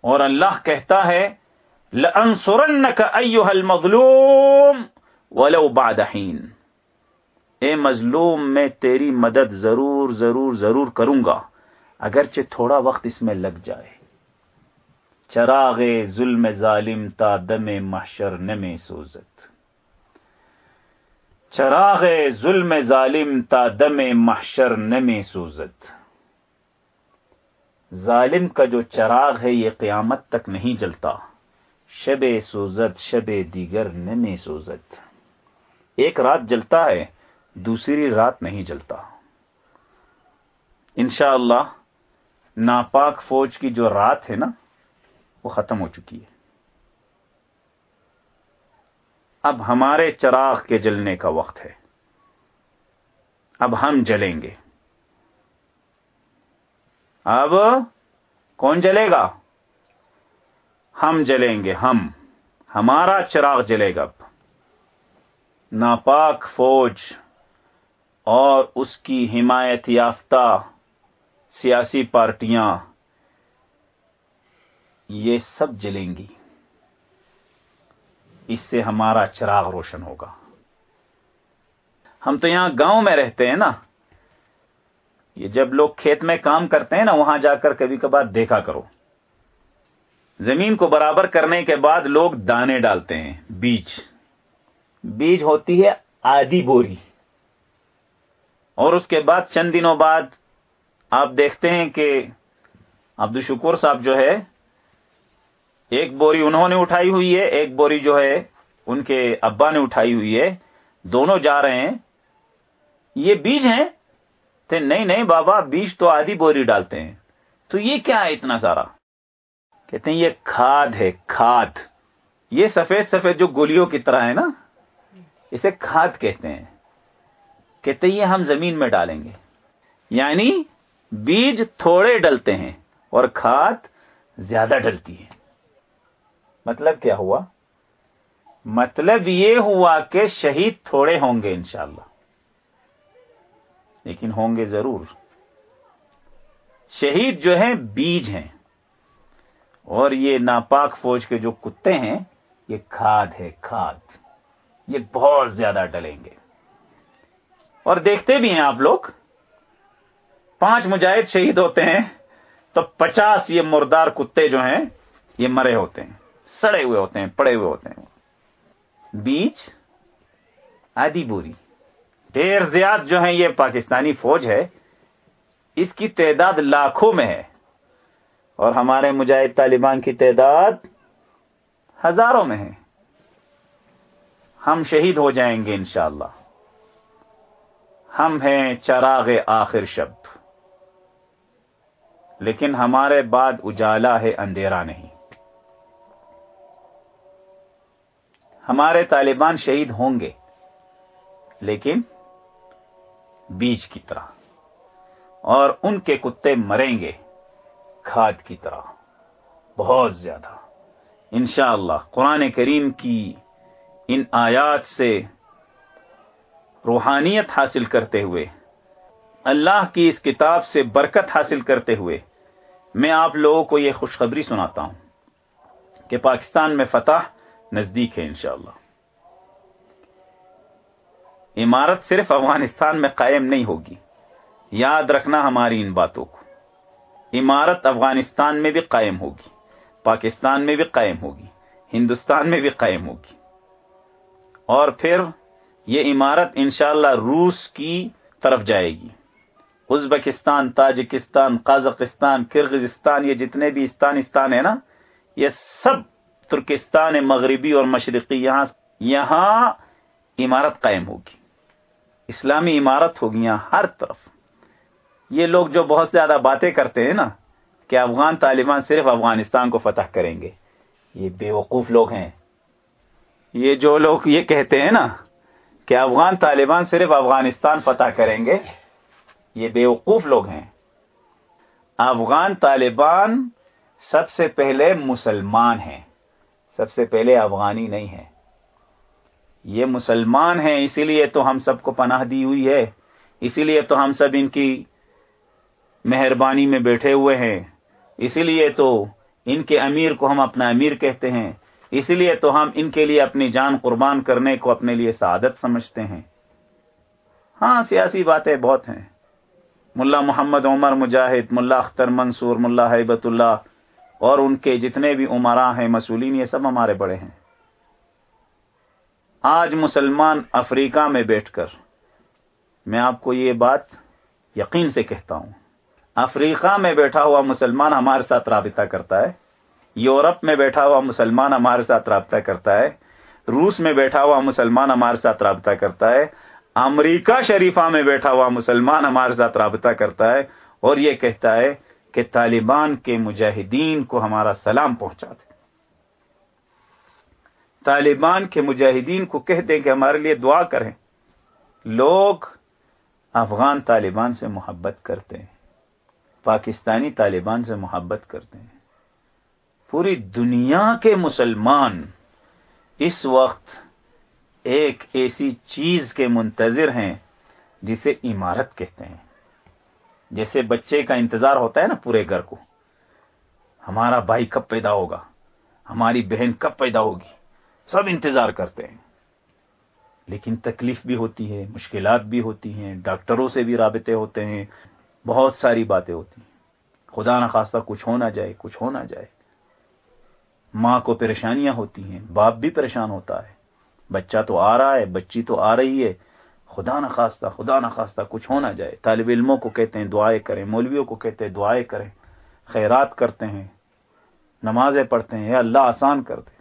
اور اللہ کہتا ہے، لَأَنصُرَنَّكَ أَيُّهَا الْمَظْلُومُ وَلَوْ بَعْدَ حِينٍ. اے مظلوم، میں تیری مدد ضرور ضرور ضرور کروں گا، اگرچہ تھوڑا وقت اس میں لگ جائے۔ چراغ ظلم ظالم تا دم محشر نمے سوزت چراغ ظلم ظالم تا دم محشر نمے سوزت ظالم کا جو چراغ ہے یہ قیامت تک نہیں جلتا۔ شب سوزت شب دیگر نمے سوزت ایک رات جلتا ہے، دوسری رات نہیں جلتا۔ انشاءاللہ اللہ ناپاک فوج کی جو رات ہے نا، وہ ختم ہو چکی ہے۔ اب ہمارے چراغ کے جلنے کا وقت ہے۔ اب ہم جلیں گے۔ اب کون جلے گا؟ ہم جلیں گے، ہم۔ ہمارا چراغ جلے گا اب۔ ناپاک فوج اور اس کی حمایت یافتہ سیاسی پارٹیاں، یہ سب جلیں گی۔ اس سے ہمارا چراغ روشن ہوگا۔ ہم تو یہاں گاؤں میں رہتے ہیں نا۔ یہ جب لوگ کھیت میں کام کرتے ہیں نا، وہاں جا کر کبھی کبھار دیکھا کرو۔ زمین کو برابر کرنے کے بعد لوگ دانے ڈالتے ہیں، بیج۔ بیج ہوتی ہے آدھی بوری۔ اور اس کے بعد چند دنوں بعد آپ دیکھتے ہیں کہ عبد الشکور صاحب جو ہے، ایک بوری انہوں نے اٹھائی ہوئی ہے، ایک بوری جو ہے ان کے ابا نے اٹھائی ہوئی ہے۔ دونوں جا رہے ہیں۔ یہ بیج ہیں۔ تو نہیں نہیں بابا بیج تو آدھی بوری ڈالتے ہیں۔ تو یہ کیا ہے اتنا سارا؟ کہتے ہیں یہ کھاد ہے، کھاد۔ یہ سفید سفید جو گولیوں کی طرح ہے نا، اسے کھاد کہتے ہیں۔ کہتے یہ ہم زمین میں ڈالیں گے۔ یعنی بیج تھوڑے ڈلتے ہیں اور کھاد زیادہ ڈلتی ہے۔ مطلب کیا ہوا؟ مطلب یہ ہوا کہ شہید تھوڑے ہوں گے انشاءاللہ۔ لیکن ہوں گے ضرور۔ شہید جو ہیں، بیج ہیں۔ اور یہ ناپاک فوج کے جو کتے ہیں، یہ کھاد ہے، کھاد۔ یہ بہت زیادہ ڈلیں گے۔ اور دیکھتے بھی ہیں آپ لوگ، پانچ مجاہد شہید ہوتے ہیں، تو پچاس یہ مردار کتے جو ہیں، یہ مرے ہوتے ہیں۔ سڑے ہوئے ہوتے ہیں، پڑے ہوئے ہوتے ہیں۔ بیچ آدھی بوری۔ ڈیر زیاد جو ہیں یہ پاکستانی فوج ہے، اس کی تعداد لاکھوں میں ہے۔ اور ہمارے مجاہد طالبان کی تعداد ہزاروں میں ہے۔ ہم شہید ہو جائیں گے انشاءاللہ۔ ہم ہیں چراغ آخر شب۔ لیکن ہمارے بعد اجالا ہے، اندھیرا نہیں۔ ہمارے طالبان شہید ہوں گے، لیکن بیج کی طرح۔ اور ان کے کتے مریں گے کھاد کی طرح۔ بہت زیادہ۔ انشاءاللہ اللہ قرآن کریم کی ان آیات سے روحانیت حاصل کرتے ہوئے، اللہ کی اس کتاب سے برکت حاصل کرتے ہوئے، میں آپ لوگوں کو یہ خوشخبری سناتا ہوں کہ پاکستان میں فتح نزدیک ہے انشاءاللہ۔ عمارت صرف افغانستان میں قائم نہیں ہوگی۔ یاد رکھنا ہماری ان باتوں کو۔ عمارت افغانستان میں بھی قائم ہوگی، پاکستان میں بھی قائم ہوگی، ہندوستان میں بھی قائم ہوگی۔ اور پھر یہ عمارت انشاءاللہ روس کی طرف جائے گی۔ ازبکستان، تاجکستان، قازقستان کرغزستان یہ جتنے بھی استانستان ہیں نا، یہ سب ترکستان، مغربی اور مشرقی یہاں یہاں عمارت قائم ہوگی۔ اسلامی عمارت ہوگی یہاں ہر طرف۔ یہ لوگ جو بہت زیادہ باتیں کرتے ہیں نا کہ افغان طالبان صرف افغانستان کو فتح کریں گے۔ یہ بے وقوف لوگ ہیں۔ یہ جو لوگ یہ کہتے ہیں نا کہ افغان طالبان صرف افغانستان فتح کریں گے، یہ بیوقوف لوگ ہیں۔ افغان طالبان سب سے پہلے مسلمان ہیں، سب سے پہلے افغانی نہیں ہے یہ مسلمان ہیں، اسی لیے تو ہم سب کو پناہ دی ہوئی ہے۔ اسی لیے تو ہم سب ان کی مہربانی میں بیٹھے ہوئے ہیں۔ اسی لیے تو ان کے امیر کو ہم اپنا امیر کہتے ہیں۔ اس لیے تو ہم ان کے لیے اپنی جان قربان کرنے کو اپنے لیے سعادت سمجھتے ہیں۔ ہاں سیاسی باتیں بہت ہیں۔ ملا محمد عمر مجاہد، ملا اختر منصور، ملا حیبت اللہ اور ان کے جتنے بھی عمرا ہیں مسولین یہ سب ہمارے بڑے ہیں۔ آج مسلمان افریقہ میں بیٹھ کر میں آپ کو یہ بات یقین سے کہتا ہوں، افریقہ میں بیٹھا ہوا مسلمان ہمارے ساتھ رابطہ کرتا ہے، یورپ میں بیٹھا ہوا مسلمان ہمارے ساتھ رابطہ کرتا ہے، روس میں بیٹھا ہوا مسلمان ہمارے ساتھ رابطہ کرتا ہے، امریکہ شریفہ میں بیٹھا ہوا مسلمان ہمارے ساتھ رابطہ کرتا ہے اور یہ کہتا ہے کہ طالبان کے مجاہدین کو ہمارا سلام پہنچا دے۔ طالبان کے مجاہدین کو کہہ دیں کہ ہمارے لیے دعا کریں۔ لوگ افغان طالبان سے محبت کرتے ہیں۔ پاکستانی طالبان سے محبت کرتے ہیں۔ پوری دنیا کے مسلمان اس وقت ایک ایسی چیز کے منتظر ہیں جسے عمارت کہتے ہیں۔ جیسے بچے کا انتظار ہوتا ہے نا پورے گھر کو۔ ہمارا بھائی کب پیدا ہوگا؟ ہماری بہن کب پیدا ہوگی؟ سب انتظار کرتے ہیں۔ لیکن تکلیف بھی ہوتی ہے، مشکلات بھی ہوتی ہیں، ڈاکٹروں سے بھی رابطے ہوتے ہیں، بہت ساری باتیں ہوتی ہیں۔ خدا نخواستہ کچھ ہونا جائے، کچھ ہونا جائے۔ ماں کو پریشانیاں ہوتی ہیں، باپ بھی پریشان ہوتا ہے۔ بچہ تو آ رہا ہے، بچی تو آ رہی ہے۔ خدا نخواستہ خدا نخواستہ کچھ ہونا جائے۔ طالب علموں کو کہتے ہیں دعائیں کریں، مولویوں کو کہتے ہیں دعائیں کریں۔ خیرات کرتے ہیں، نمازیں پڑھتے ہیں یا اللہ آسان کر دے۔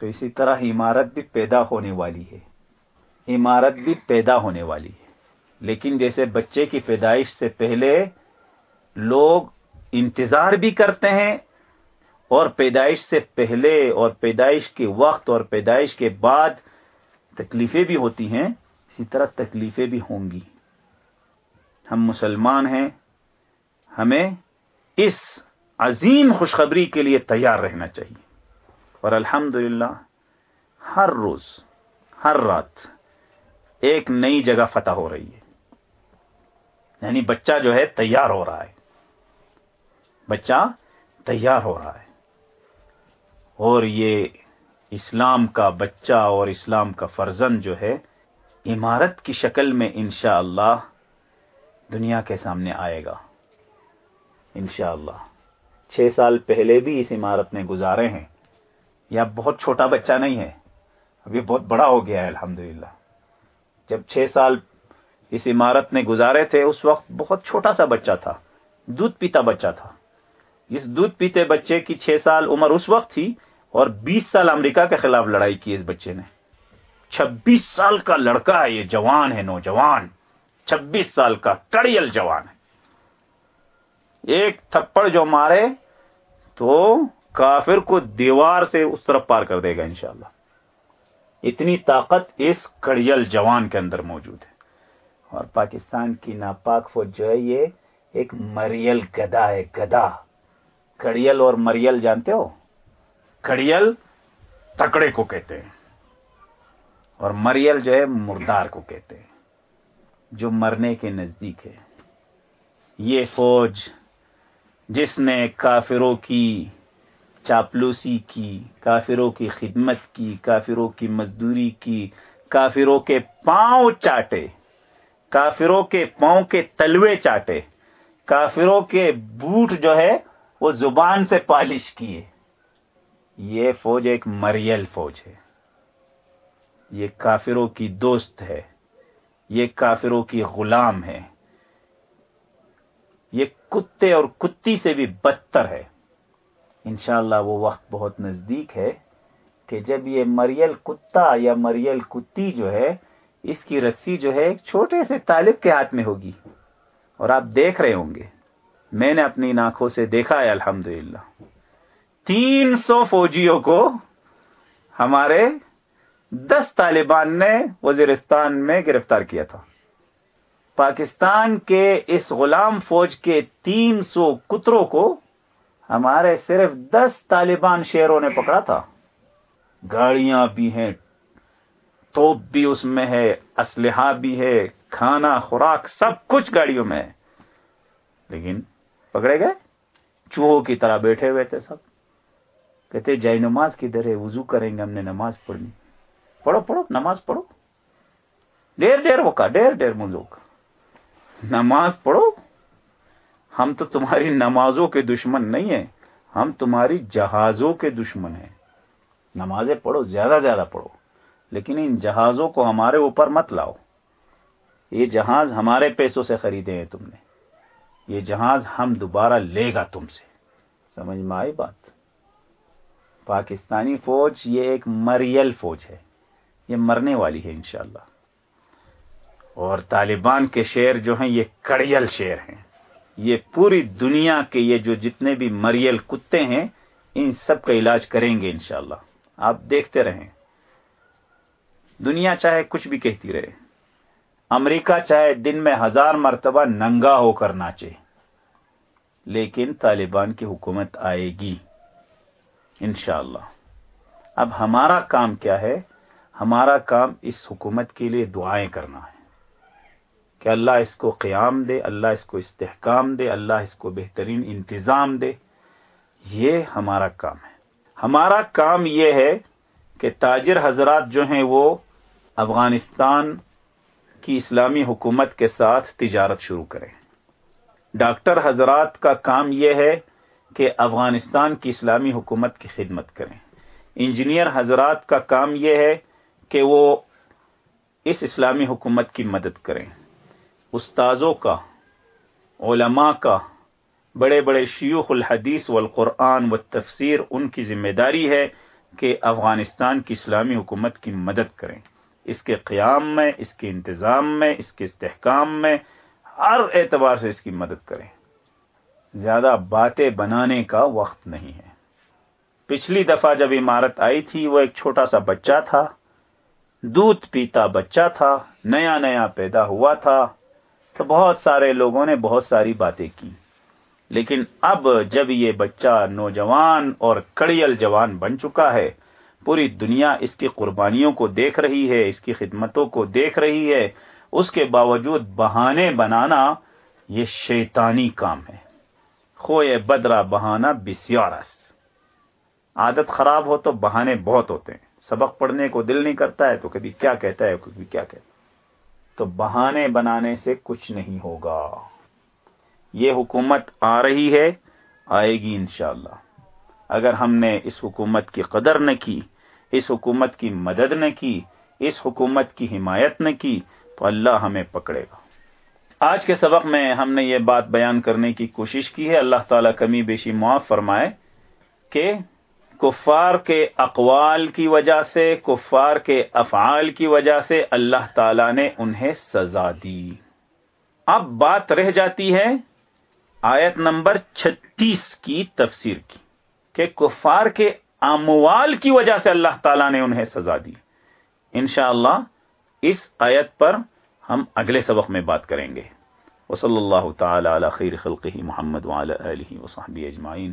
تو اسی طرح عمارت بھی پیدا ہونے والی ہے۔ عمارت بھی پیدا ہونے والی ہے۔ لیکن جیسے بچے کی پیدائش سے پہلے لوگ انتظار بھی کرتے ہیں اور پیدائش سے پہلے اور پیدائش کے وقت اور پیدائش کے بعد تکلیفیں بھی ہوتی ہیں، اسی طرح تکلیفیں بھی ہوں گی۔ ہم مسلمان ہیں، ہمیں اس عظیم خوشخبری کے لیے تیار رہنا چاہیے۔ اور الحمد ہر روز، ہر رات ایک نئی جگہ فتح ہو رہی ہے۔ یعنی بچہ جو ہے تیار ہو رہا ہے۔ بچہ تیار ہو رہا ہے۔ اور یہ اسلام کا بچہ اور اسلام کا فرزن جو ہے، عمارت کی شکل میں انشاءاللہ اللہ دنیا کے سامنے آئے گا۔ انشاءاللہ۔ اللہ چھ سال پہلے بھی اس عمارت نے گزارے ہیں۔ یا بہت چھوٹا بچہ نہیں ہے ابھی بہت بڑا ہو گیا ہے، الحمدللہ۔ جب چھ سال اس عمارت نے گزارے تھے، اس وقت بہت چھوٹا سا بچہ تھا، دودھ پیتا بچہ تھا۔ اس دودھ پیتے بچے کی چھ سال عمر اس وقت تھی اور بیس سال امریکہ کے خلاف لڑائی کی اس بچے نے۔ چھبیس سال کا لڑکا ہے، یہ جوان ہے، نوجوان۔ چھبیس سال کا کڑیل جوان ہے۔ ایک تھپڑ جو مارے تو کافر کو دیوار سے اس طرف پار کر دے گا انشاءاللہ۔ اتنی طاقت اس کڑیل جوان کے اندر موجود ہے۔ اور پاکستان کی ناپاک فوج جو ہے یہ ایک مریل گدا ہے، گدا۔ کڑیل اور مریل جانتے ہو؟ کڑیل تکڑے کو کہتے ہیں۔ اور مریل جو ہے مردار کو کہتے ہیں۔ جو مرنے کے نزدیک ہے۔ یہ فوج جس نے کافروں کی چاپلوسی کی، کافروں کی خدمت کی، کافروں کی مزدوری کی، کافروں کے پاؤں چاٹے، کافروں کے پاؤں کے تلوے چاٹے، کافروں کے بوٹ جو ہے وہ زبان سے پالش کیے۔ یہ فوج ایک مریل فوج ہے۔ یہ کافروں کی دوست ہے۔ یہ کافروں کی غلام ہے۔ یہ کتے اور کتی سے بھی بدتر ہے۔ انشاءاللہ وہ وقت بہت نزدیک ہے کہ جب یہ مریل کتا یا مریل کتی جو ہے، اس کی رسی جو ہے، ایک چھوٹے سے طالب کے ہاتھ میں ہوگی۔ اور آپ دیکھ رہے ہوں گے۔ میں نے اپنی ناکھوں سے دیکھا ہے الحمد تین سو فوجیوں کو ہمارے دس طالبان نے وزیرستان میں گرفتار کیا تھا۔ پاکستان کے اس غلام فوج کے تین سو کتروں کو ہمارے صرف دس طالبان شیروں نے پکڑا تھا۔ گاڑیاں بھی ہیں، توپ بھی اس میں ہے، اسلحہ بھی ہے، کھانا، خوراک، سب کچھ گاڑیوں میں ہے۔ لیکن پکڑے گئے، چوہوں کی طرح بیٹھے ہوئے تھے سب۔ کہتے جائے نماز کدھر ہے وضو کریں گے، ہم نے نماز پڑھنی۔ پڑھو پڑھو، نماز پڑھو۔ ڈیر ڈیر وقا ڈیر ڈیر منزو کا نماز پڑھو۔ ہم تو تمہاری نمازوں کے دشمن نہیں ہیں، ہم تمہاری جہازوں کے دشمن ہیں۔ نمازیں پڑھو، زیادہ زیادہ پڑھو، لیکن ان جہازوں کو ہمارے اوپر مت لاؤ۔ یہ جہاز ہمارے پیسوں سے خریدے ہیں تم نے۔ یہ جہاز ہم دوبارہ لے گا تم سے۔ سمجھ میں آئی بات؟ پاکستانی فوج یہ ایک مریل فوج ہے۔ یہ مرنے والی ہے انشاءاللہ۔ اور طالبان کے شیر جو ہیں، یہ کڑیل شیر ہیں۔ یہ پوری دنیا کے یہ جو جتنے بھی مریل کتے ہیں، ان سب کا علاج کریں گے انشاءاللہ۔ آپ دیکھتے رہیں۔ دنیا چاہے کچھ بھی کہتی رہے۔ امریکہ چاہے دن میں ہزار مرتبہ ننگا ہو کر ناچے۔ لیکن طالبان کی حکومت آئے گی۔ انشاءاللہ۔ اب ہمارا کام کیا ہے؟ ہمارا کام اس حکومت کے لیے دعائیں کرنا ہے۔ کہ اللہ اس کو قیام دے، اللہ اس کو استحکام دے، اللہ اس کو بہترین انتظام دے۔ یہ ہمارا کام ہے۔ ہمارا کام یہ ہے کہ تاجر حضرات جو ہیں وہ افغانستان کی اسلامی حکومت کے ساتھ تجارت شروع کریں۔ ڈاکٹر حضرات کا کام یہ ہے کہ افغانستان کی اسلامی حکومت کی خدمت کریں۔ انجینئر حضرات کا کام یہ ہے کہ وہ اس اسلامی حکومت کی مدد کریں۔ استاذوں کا، علماء کا، بڑے بڑے شیوخ الحدیث والقرآن و تفسیر ان کی ذمہ داری ہے کہ افغانستان کی اسلامی حکومت کی مدد کریں۔ اس کے قیام میں، اس کے انتظام میں، اس کے استحکام میں ہر اعتبار سے اس کی مدد کریں۔ زیادہ باتیں بنانے کا وقت نہیں ہے۔ پچھلی دفعہ جب عمارت آئی تھی، وہ ایک چھوٹا سا بچہ تھا۔ دودھ پیتا بچہ تھا، نیا نیا پیدا ہوا تھا۔ تو بہت سارے لوگوں نے بہت ساری باتیں کی۔ لیکن اب جب یہ بچہ نوجوان اور کڑیل جوان بن چکا ہے، پوری دنیا اس کی قربانیوں کو دیکھ رہی ہے، اس کی خدمتوں کو دیکھ رہی ہے۔ اس کے باوجود بہانے بنانا یہ شیطانی کام ہے۔ خوئے بدرا بہانا بسیارس۔ عادت خراب ہو تو بہانے بہت ہوتے ہیں۔ سبق پڑھنے کو دل نہیں کرتا ہے تو کبھی کیا کہتا ہے، کبھی کیا کہتا ہے۔ تو بہانے بنانے سے کچھ نہیں ہوگا۔ یہ حکومت آ رہی ہے، آئے گی انشاءاللہ۔ اگر ہم نے اس حکومت کی قدر نہ کی، اس حکومت کی مدد نہ کی، اس حکومت کی حمایت نہ کی، تو اللہ ہمیں پکڑے گا۔ آج کے سبق میں ہم نے یہ بات بیان کرنے کی کوشش کی ہے۔ اللہ تعالیٰ کمی بیشی معاف فرمائے کہ کفار کے اقوال کی وجہ سے، کفار کے افعال کی وجہ سے اللہ تعالی نے انہیں سزا دی۔ اب بات رہ جاتی ہے آیت نمبر چھتیس کی تفسیر کی کہ کفار کے اموال کی وجہ سے اللہ تعالیٰ نے انہیں سزا دی۔ انشاءاللہ اللہ اس آیت پر ہم اگلے سبق میں بات کریں گے۔ وصلی اللہ تعالی علی خیر خلقہ محمد وعلی آلہ وصحبہ اجمعین۔